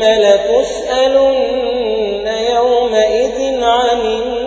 ثم لتسألن يومئذ عن النار